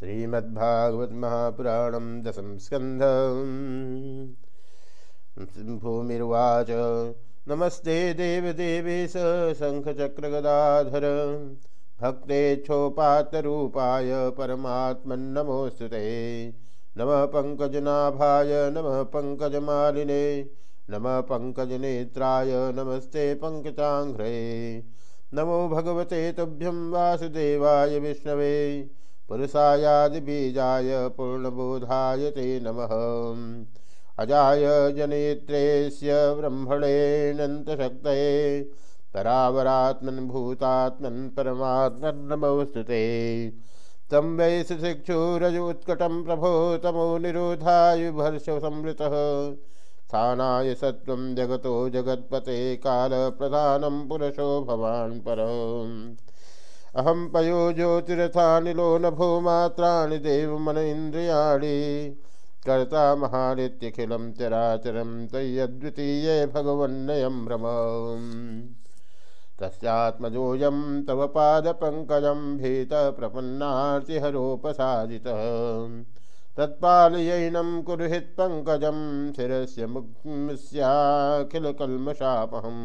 श्रीमद्भागवत महापुराण दशम स्कंध भूमिर्वाच, नमस्ते देवदेवेश, शङ्खचक्रगदाधर। भक्तेच्छोपातरूपाय परमात्मन्नमोऽस्तु ते। नमः पङ्कजनाभाय, नमः पङ्कजमालिने। नमः पङ्कजनेत्राय, नमस्ते पङ्कजाङ्घ्रे। नमो भगवते तुभ्यं वासुदेवाय विष्णवे। पुरुषायादिबीजाय पूर्णबोधाय ते नमः। अजाय जनेत्रेस्य ब्रह्मणेऽनन्तशक्तये परावरात्मन् भूतात्मन् परमात्मन् नमोऽस्तु ते वै सुशिक्षुरज उत्कटं प्रभो तमो निरोधायुभर्षसंवृतः स्थानाय सत्त्वं जगतो जगत्पते कालप्रधानं पुरुषो भवान् परम्। अहम पयो ज्योतिरथानिलो नभो मात्राणि देवमन इन्द्रियाणि कर्ता महानित्यखिलं चराचरं तय्यद्वितीये भगवन्नयं भ्रम तस्यात्मजोऽयं तव पादपङ्कजं भीतप्रपन्नार्तिहरोपसादितः तत्पालयैनं कुरुहित्पङ्कजं शिरस्य मुक्स्याखिलकल्मषापहं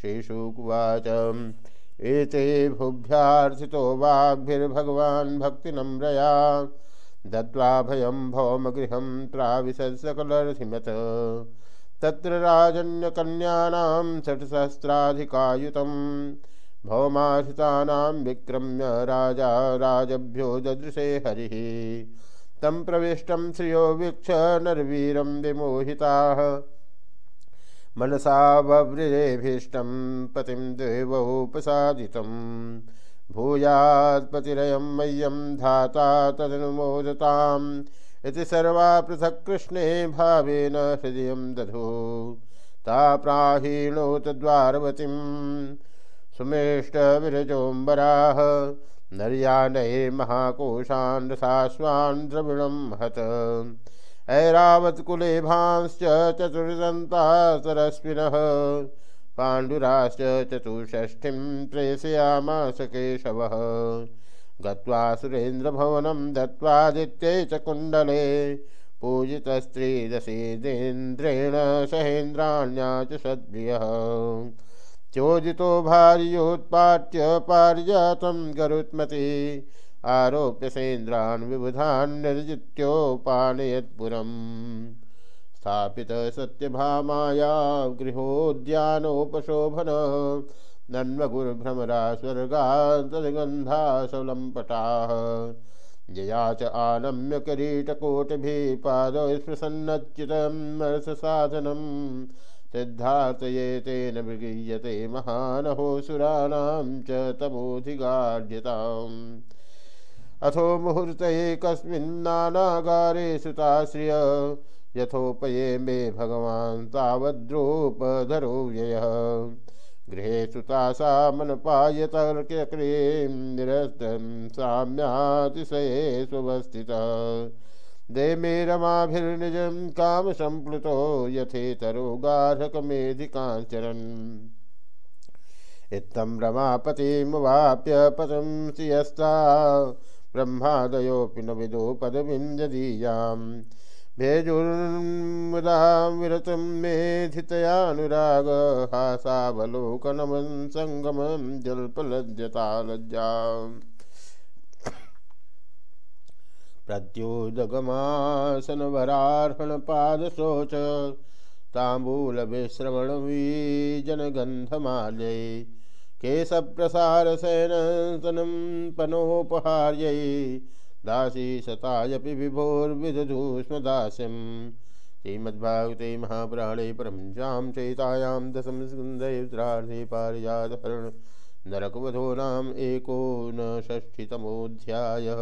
श्रीशुकुवाच एते भुभ्यार्थितो वाग्भिर्भगवान् भक्तिनम्रया दत्त्वा भयं भौमगृहं प्राविशत्सकलर्थिमत तत्र राजन्यकन्यानां षट्सहस्राधिकायुतं भौमाश्रितानां विक्रम्य राजा राजभ्यो ददृशे हरिः। तं प्रविष्टं श्रियो वीक्ष नरवीरं विमोहिताः। मनसा वव्रेभीष्टं पतिं देवोपसादितं। भूयात्पतिरयं मह्यं धाता तदनुमोदताम्। इति सर्वा पृथक् कृष्णे भावेन हृदय दधो। ता प्राहीणो तद्वारवतीं। सुमेष्टविरजोऽम्बराः। नर्यानये महाकोशान् रसाश्वान् द्रविणं हत। ऐरावत्कुले भांश्च चतुर्दन्ता सरस्विनः पाण्डुराश्च चतुष्षष्ठिं प्रेषयामास केशवः। गत्वा सुरेन्द्रभवनं दत्त्वादित्ये च कुण्डले पूजितस्त्रीदशीदेन्द्रेण सहेन्द्राण्या च सद्भियः। चोदितो भार्योत्पाट्य पारिजातं गरुत्मति आरोप्य सेन्द्रान् विबुधान् निर्जित्योपानयत्पुरम्। स्थापित सत्यभामाया गृहोद्यानोपशोभन। नन्वगुर्भ्रमरा स्वर्गान्तर्गन्धासलम्पटाः जया च आनम्य किरीटकोटिभिः पादौ स्पृशन्नच्युतं मर्षसाधनं सिद्धार्थये तेन मृगीयते महानहोऽसुराणां च तमोधिगाढ्यताम् अथो मुहूर्त कस्मिन्नागारे सुताश्रिय। यथोपये मे भगवान् तावद्रूपधरो व्ययः। गृहे सुतासा मनपायतर्क्यक्रियं निरस्तं साम्यातिशये सुवस्थितः। देमे रमाभिर्निजं कामसम्प्लुतो यथेतरो गार्हकमेधिकाञ्चरन् इत्थं रमापतिमवाप्य पतंसि यस्ता ब्रह्मादयोऽपि न विदो पदवीं यदीयां भेजुर्मुदां विरतं मेधितयानुराग हासावलोकनमं सङ्गमं जल्पलज्जता लज्जाम् प्रत्युदगमासनवरार्हणपादशोच ताम्बूलविश्रवणवीजनगन्धमाल्यै केशप्रसारशयनसनं पनोपहार्यै दासी शतायपि विभोर्विदधूष्मदास्यं श्रीमद्भागवते महापुराणे परमजां चयितायां दशमस्कन्धे पारिजातहरण नरकवधो नाम एकोनषष्टितमोऽध्यायः